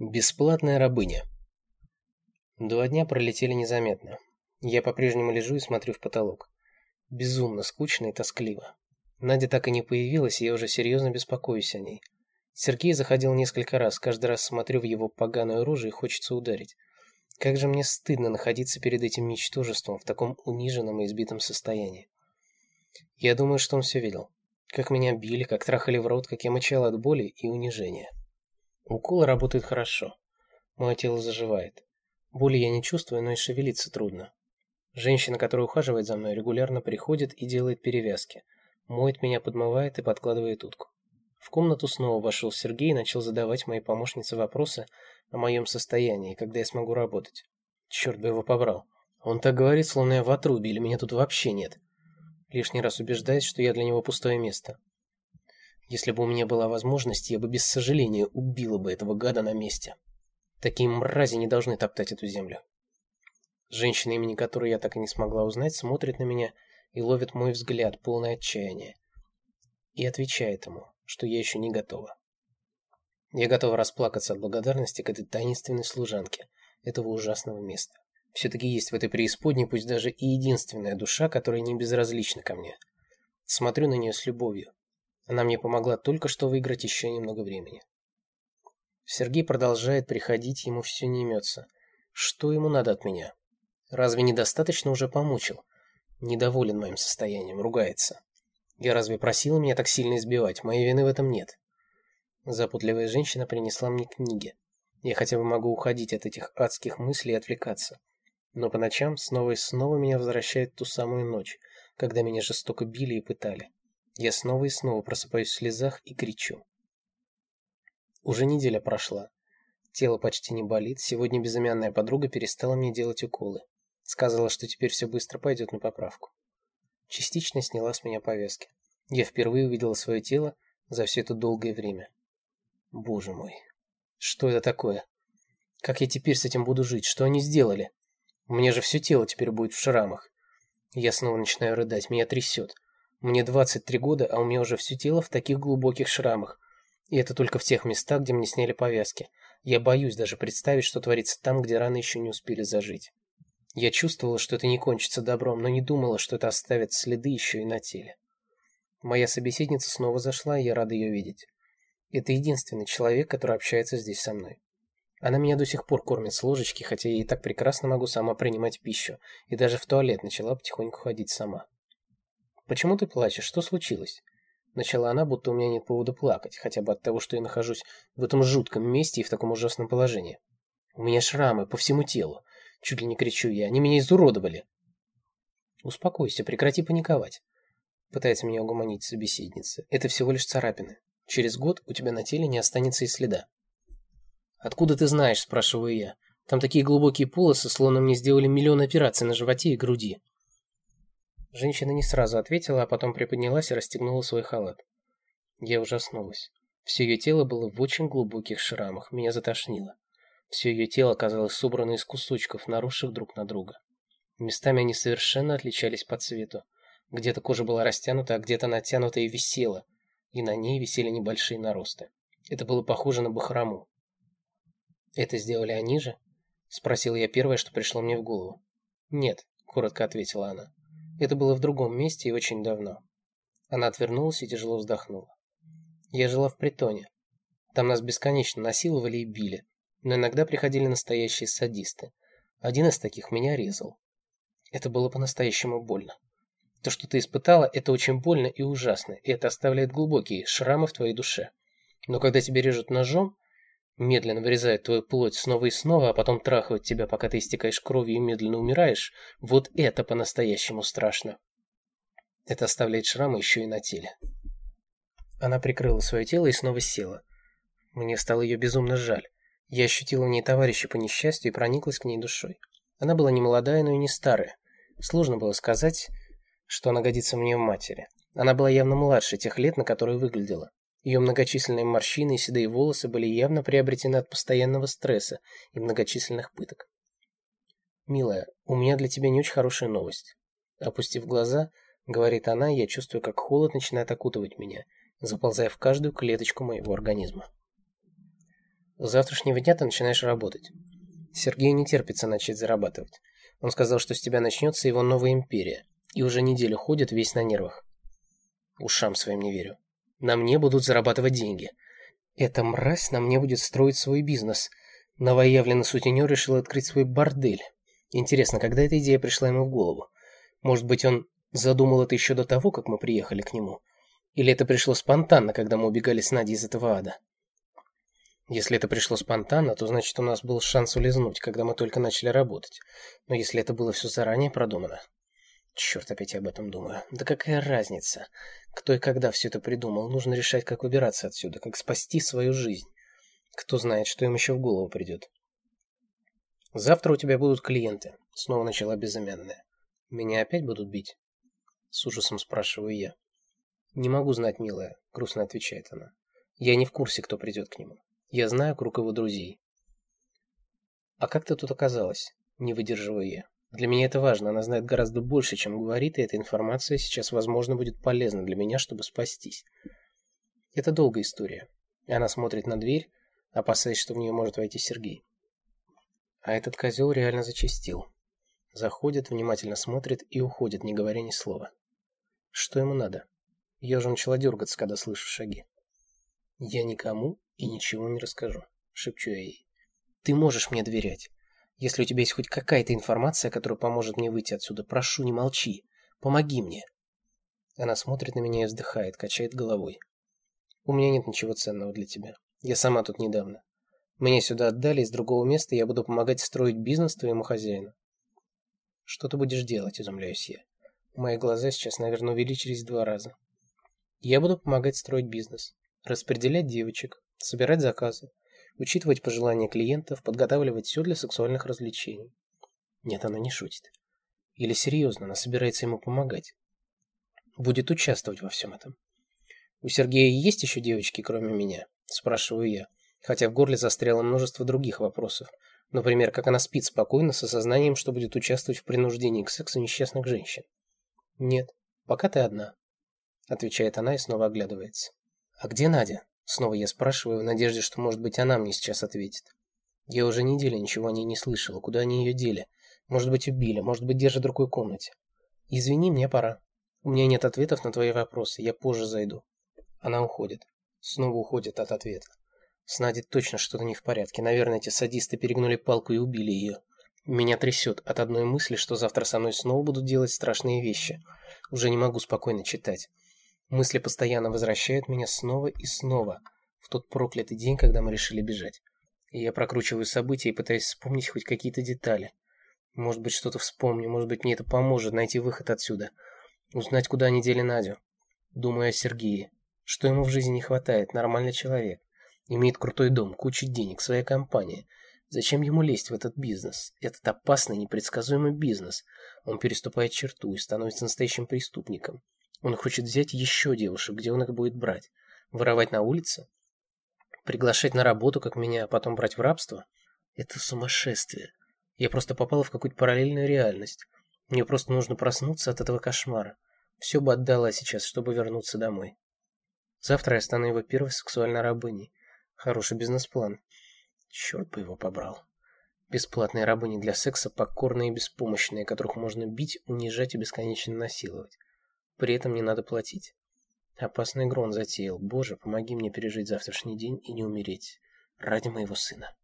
Бесплатная рабыня. Два дня пролетели незаметно. Я по-прежнему лежу и смотрю в потолок. Безумно скучно и тоскливо. Надя так и не появилась, и я уже серьезно беспокоюсь о ней. Сергей заходил несколько раз, каждый раз смотрю в его поганую рожу и хочется ударить. Как же мне стыдно находиться перед этим ничтожеством в таком униженном и избитом состоянии. Я думаю, что он все видел. Как меня били, как трахали в рот, как я мычал от боли и унижения. Уколы работают хорошо. Мое тело заживает. Боли я не чувствую, но и шевелиться трудно. Женщина, которая ухаживает за мной, регулярно приходит и делает перевязки. Моет меня, подмывает и подкладывает утку. В комнату снова вошел Сергей и начал задавать моей помощнице вопросы о моем состоянии, когда я смогу работать. Черт бы его побрал. Он так говорит, словно я в отрубе, или меня тут вообще нет. Лишний раз убеждаясь, что я для него пустое место. Если бы у меня была возможность, я бы без сожаления убила бы этого гада на месте. Такие мрази не должны топтать эту землю. Женщина, имени которой я так и не смогла узнать, смотрит на меня и ловит мой взгляд, полный отчаяния. И отвечает ему, что я еще не готова. Я готова расплакаться от благодарности к этой таинственной служанке этого ужасного места. Все-таки есть в этой преисподней, пусть даже и единственная душа, которая не безразлична ко мне. Смотрю на нее с любовью, она мне помогла только что выиграть еще немного времени. Сергей продолжает приходить, ему все не имется. Что ему надо от меня? Разве недостаточно уже помучил? Недоволен моим состоянием, ругается. Я разве просила меня так сильно избивать? Моей вины в этом нет. Запутливая женщина принесла мне книги. Я хотя бы могу уходить от этих адских мыслей и отвлекаться. Но по ночам снова и снова меня возвращает ту самую ночь, когда меня жестоко били и пытали. Я снова и снова просыпаюсь в слезах и кричу. Уже неделя прошла. Тело почти не болит. Сегодня безымянная подруга перестала мне делать уколы. Сказала, что теперь все быстро пойдет на поправку. Частично сняла с меня повязки. Я впервые увидела свое тело за все это долгое время. Боже мой, что это такое? Как я теперь с этим буду жить? Что они сделали? У меня же все тело теперь будет в шрамах. Я снова начинаю рыдать, меня трясет. Мне 23 года, а у меня уже все тело в таких глубоких шрамах. И это только в тех местах, где мне сняли повязки. Я боюсь даже представить, что творится там, где раны еще не успели зажить. Я чувствовала, что это не кончится добром, но не думала, что это оставит следы еще и на теле. Моя собеседница снова зашла, и я рада ее видеть. Это единственный человек, который общается здесь со мной. Она меня до сих пор кормит с ложечки, хотя я и так прекрасно могу сама принимать пищу, и даже в туалет начала потихоньку ходить сама. «Почему ты плачешь? Что случилось?» Начала она, будто у меня нет повода плакать, хотя бы от того, что я нахожусь в этом жутком месте и в таком ужасном положении. У меня шрамы по всему телу. Чуть ли не кричу я. Они меня изуродовали. Успокойся, прекрати паниковать. Пытается меня угомонить собеседница. Это всего лишь царапины. Через год у тебя на теле не останется и следа. Откуда ты знаешь, спрашиваю я. Там такие глубокие полосы, словно мне сделали миллион операций на животе и груди. Женщина не сразу ответила, а потом приподнялась и расстегнула свой халат. Я ужаснулась. Все ее тело было в очень глубоких шрамах, меня затошнило. Все ее тело казалось собрано из кусочков, наросших друг на друга. Местами они совершенно отличались по цвету. Где-то кожа была растянута, а где-то натянута и висела, и на ней висели небольшие наросты. Это было похоже на бахрому. «Это сделали они же?» — спросил я первое, что пришло мне в голову. «Нет», — коротко ответила она. Это было в другом месте и очень давно. Она отвернулась и тяжело вздохнула. Я жила в притоне. Там нас бесконечно насиловали и били, но иногда приходили настоящие садисты. Один из таких меня резал. Это было по-настоящему больно. То, что ты испытала, это очень больно и ужасно, и это оставляет глубокие шрамы в твоей душе. Но когда тебя режут ножом, медленно вырезают твою плоть снова и снова, а потом трахают тебя, пока ты истекаешь кровью и медленно умираешь, вот это по-настоящему страшно. Это оставляет шрамы еще и на теле. Она прикрыла свое тело и снова села. Мне стало ее безумно жаль. Я ощутила в ней товарища по несчастью и прониклась к ней душой. Она была не молодая, но и не старая. Сложно было сказать, что она годится мне в матери. Она была явно младше тех лет, на которые выглядела. Ее многочисленные морщины и седые волосы были явно приобретены от постоянного стресса и многочисленных пыток. «Милая, у меня для тебя не очень хорошая новость». Опустив глаза, говорит она, я чувствую, как холод начинает окутывать меня, заползая в каждую клеточку моего организма. С завтрашнего дня ты начинаешь работать. Сергею не терпится начать зарабатывать. Он сказал, что с тебя начнется его новая империя. И уже неделю ходит весь на нервах. Ушам своим не верю. На мне будут зарабатывать деньги. Эта мразь на мне будет строить свой бизнес. Новоявленный сутенер решил открыть свой бордель. Интересно, когда эта идея пришла ему в голову? Может быть, он задумал это еще до того, как мы приехали к нему? Или это пришло спонтанно, когда мы убегали с Надей из этого ада? Если это пришло спонтанно, то значит у нас был шанс улизнуть, когда мы только начали работать. Но если это было все заранее продумано... Черт, опять я об этом думаю. Да какая разница? Кто и когда все это придумал? Нужно решать, как выбираться отсюда, как спасти свою жизнь. Кто знает, что им еще в голову придет. Завтра у тебя будут клиенты. Снова начала безымянная. Меня опять будут бить? С ужасом спрашиваю я. Не могу знать, милая, грустно отвечает она. Я не в курсе, кто придет к нему. Я знаю круг его друзей. А как ты тут оказалась? Не выдерживаю я. Для меня это важно, она знает гораздо больше, чем говорит, и эта информация сейчас, возможно, будет полезна для меня, чтобы спастись. Это долгая история. И она смотрит на дверь, опасаясь, что в нее может войти Сергей. А этот козел реально зачастил. Заходит, внимательно смотрит и уходит, не говоря ни слова. Что ему надо? Я уже начала дергаться, когда слышу шаги. Я никому и ничего не расскажу, шепчу я ей. Ты можешь мне доверять. Если у тебя есть хоть какая-то информация, которая поможет мне выйти отсюда, прошу, не молчи. Помоги мне. Она смотрит на меня и вздыхает, качает головой. У меня нет ничего ценного для тебя. Я сама тут недавно. Меня сюда отдали из другого места, и я буду помогать строить бизнес твоему хозяину. Что ты будешь делать, изумляюсь я. Мои глаза сейчас, наверное, увеличились в два раза. Я буду помогать строить бизнес, распределять девочек, собирать заказы, учитывать пожелания клиентов, подготавливать все для сексуальных развлечений. Нет, она не шутит. Или серьезно, она собирается ему помогать. Будет участвовать во всем этом. У Сергея есть еще девочки, кроме меня? Спрашиваю я, хотя в горле застряло множество других вопросов. Например, как она спит спокойно с осознанием, что будет участвовать в принуждении к сексу несчастных женщин. Нет, пока ты одна, отвечает она и снова оглядывается. А где Надя? Снова я спрашиваю в надежде, что, может быть, она мне сейчас ответит. Я уже неделю ничего о ней не слышала. Куда они ее дели? Может быть, убили, может быть, держат в другой комнате. Извини, мне пора. У меня нет ответов на твои вопросы, я позже зайду. Она уходит. Снова уходит от ответа. С Надей точно что-то не в порядке. Наверное, эти садисты перегнули палку и убили ее. Меня трясет от одной мысли, что завтра со мной снова будут делать страшные вещи. Уже не могу спокойно читать. Мысли постоянно возвращают меня снова и снова в тот проклятый день, когда мы решили бежать. И я прокручиваю события и пытаюсь вспомнить хоть какие-то детали. Может быть, что-то вспомню, может быть, мне это поможет найти выход отсюда. Узнать, куда они дели Надю. Думаю о Сергее. Что ему в жизни не хватает? Нормальный человек. Имеет крутой дом, кучу денег, своя компания. Зачем ему лезть в этот бизнес? Этот опасный, непредсказуемый бизнес. Он переступает черту и становится настоящим преступником. Он хочет взять еще девушек, где он их будет брать? Воровать на улице? Приглашать на работу, как меня, а потом брать в рабство? Это сумасшествие. Я просто попала в какую-то параллельную реальность. Мне просто нужно проснуться от этого кошмара. Все бы отдала сейчас, чтобы вернуться домой. Завтра я стану его первой сексуальной рабыней. Хороший бизнес-план. Черт бы его побрал. Бесплатные рабыни для секса, покорные и беспомощные, которых можно бить, унижать и бесконечно насиловать. При этом не надо платить. Опасный игру он затеял. Боже, помоги мне пережить завтрашний день и не умереть. Ради моего сына.